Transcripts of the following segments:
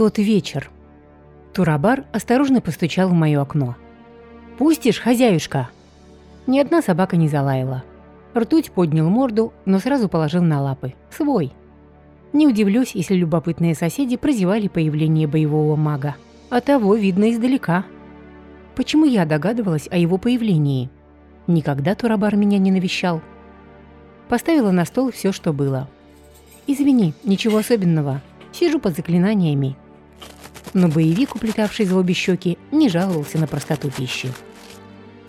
Тот вечер. Турабар осторожно постучал в мое окно. «Пустишь, хозяюшка?» Ни одна собака не залаяла. Ртуть поднял морду, но сразу положил на лапы. Свой. Не удивлюсь, если любопытные соседи прозевали появление боевого мага. А того видно издалека. Почему я догадывалась о его появлении? Никогда Турабар меня не навещал. Поставила на стол все, что было. «Извини, ничего особенного. Сижу под заклинаниями». Но боевик, уплетавший за обе щеки, не жаловался на простоту пищи.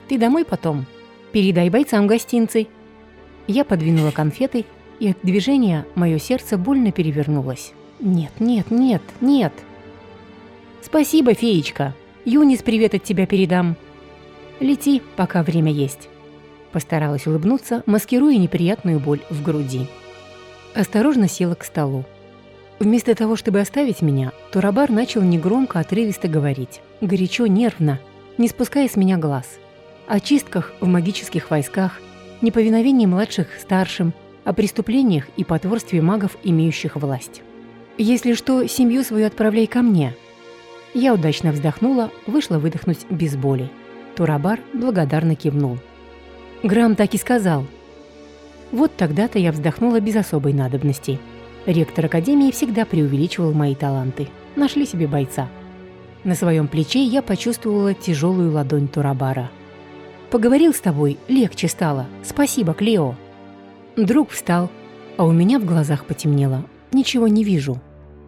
«Ты домой потом? Передай бойцам гостинцы». Я подвинула конфеты, и от движения мое сердце больно перевернулось. «Нет, нет, нет, нет!» «Спасибо, феечка! Юнис привет от тебя передам!» «Лети, пока время есть!» Постаралась улыбнуться, маскируя неприятную боль в груди. Осторожно села к столу. Вместо того, чтобы оставить меня, Турабар начал негромко, отрывисто говорить. Горячо, нервно, не спуская с меня глаз. О чистках в магических войсках, неповиновении младших старшим, о преступлениях и потворстве магов, имеющих власть. «Если что, семью свою отправляй ко мне». Я удачно вздохнула, вышла выдохнуть без боли. Турабар благодарно кивнул. Грамм так и сказал. Вот тогда-то я вздохнула без особой надобности. Ректор Академии всегда преувеличивал мои таланты. Нашли себе бойца. На своем плече я почувствовала тяжелую ладонь Турабара. «Поговорил с тобой, легче стало. Спасибо, Клео». Друг встал, а у меня в глазах потемнело. Ничего не вижу.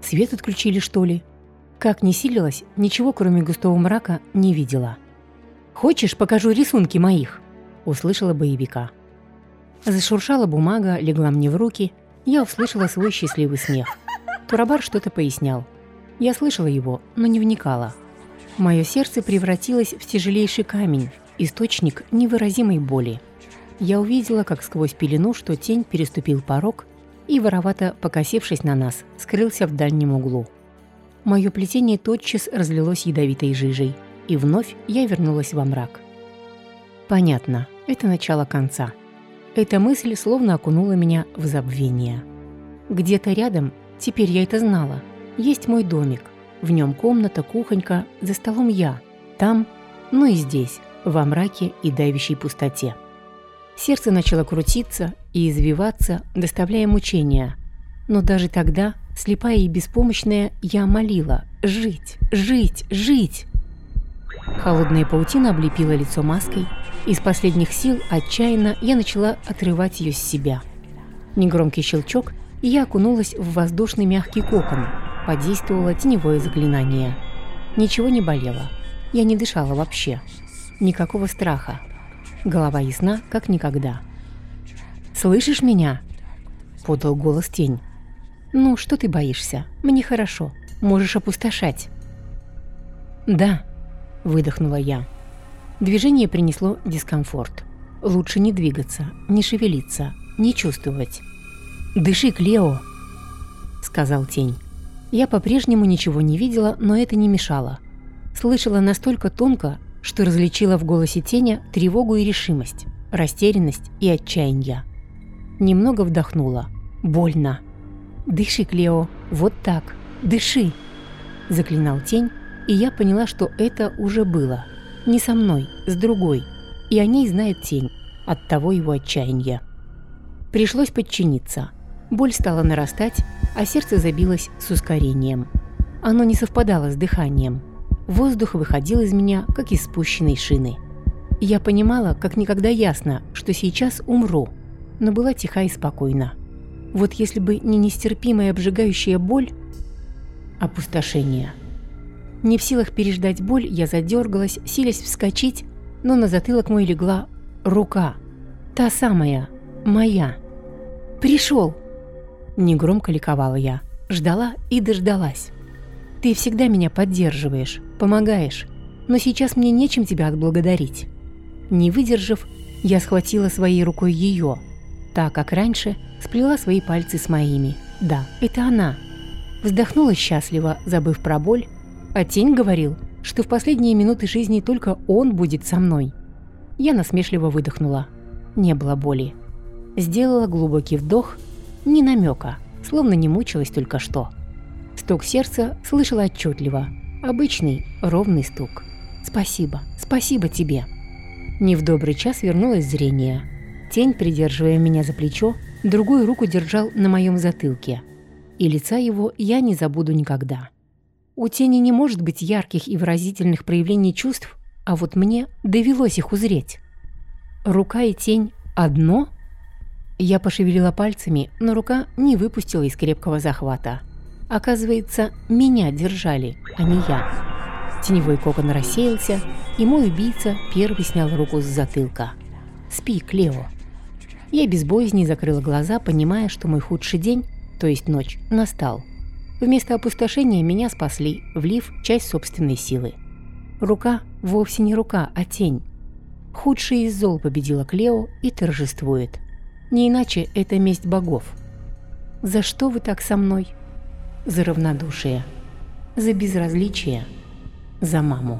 Свет отключили, что ли? Как не силилась, ничего кроме густого мрака не видела. «Хочешь, покажу рисунки моих?» услышала боевика. Зашуршала бумага, легла мне в руки, я услышала свой счастливый смех. Турабар что-то пояснял. Я слышала его, но не вникала. Мое сердце превратилось в тяжелейший камень, источник невыразимой боли. Я увидела, как сквозь пелену, что тень переступил порог и, воровато покосившись на нас, скрылся в дальнем углу. Мое плетение тотчас разлилось ядовитой жижей, и вновь я вернулась во мрак. Понятно, это начало конца. Эта мысль словно окунула меня в забвение. Где-то рядом, теперь я это знала, есть мой домик. В нем комната, кухонька, за столом я. Там, ну и здесь, во мраке и давящей пустоте. Сердце начало крутиться и извиваться, доставляя мучения. Но даже тогда, слепая и беспомощная, я молила «Жить! Жить! Жить!» Холодная паутина облепила лицо маской. Из последних сил, отчаянно, я начала отрывать ее с себя. Негромкий щелчок, и я окунулась в воздушный мягкий кокон. Подействовало теневое заклинание. Ничего не болело. Я не дышала вообще. Никакого страха. Голова ясна, как никогда. «Слышишь меня?» — подал голос тень. «Ну, что ты боишься? Мне хорошо. Можешь опустошать». «Да», выдохнула я. Движение принесло дискомфорт. Лучше не двигаться, не шевелиться, не чувствовать. «Дыши, Клео!» — сказал тень. Я по-прежнему ничего не видела, но это не мешало. Слышала настолько тонко, что различила в голосе теня тревогу и решимость, растерянность и отчаяние. Немного вдохнула. Больно. «Дыши, Клео, вот так, дыши!» – заклинал тень, и я поняла, что это уже было. Не со мной, с другой. И о ней знает тень. От того его отчаяния. Пришлось подчиниться. Боль стала нарастать, а сердце забилось с ускорением. Оно не совпадало с дыханием. Воздух выходил из меня, как из спущенной шины. Я понимала, как никогда ясно, что сейчас умру, но была тиха и спокойна. Вот если бы не нестерпимая обжигающая боль, опустошение – не в силах переждать боль, я задергалась, силясь вскочить, но на затылок мой легла рука. Та самая, моя. «Пришел!» Негромко ликовала я. Ждала и дождалась. «Ты всегда меня поддерживаешь, помогаешь, но сейчас мне нечем тебя отблагодарить». Не выдержав, я схватила своей рукой ее, так как раньше сплела свои пальцы с моими. Да, это она. Вздохнула счастливо, забыв про боль, а тень говорил, что в последние минуты жизни только он будет со мной. Я насмешливо выдохнула. Не было боли. Сделала глубокий вдох, ни намека, словно не мучилась только что. Стук сердца слышала отчетливо. Обычный, ровный стук. «Спасибо, спасибо тебе!» Не в добрый час вернулось зрение. Тень, придерживая меня за плечо, другую руку держал на моем затылке. И лица его я не забуду никогда. У тени не может быть ярких и выразительных проявлений чувств, а вот мне довелось их узреть. Рука и тень одно? Я пошевелила пальцами, но рука не выпустила из крепкого захвата. Оказывается, меня держали, а не я. Теневой кокон рассеялся, и мой убийца первый снял руку с затылка. «Спи, Клео». Я без боязни закрыла глаза, понимая, что мой худший день, то есть ночь, настал. Вместо опустошения меня спасли, влив часть собственной силы. Рука вовсе не рука, а тень. Худший из зол победила Клео и торжествует. Не иначе это месть богов. За что вы так со мной? За равнодушие. За безразличие. За маму.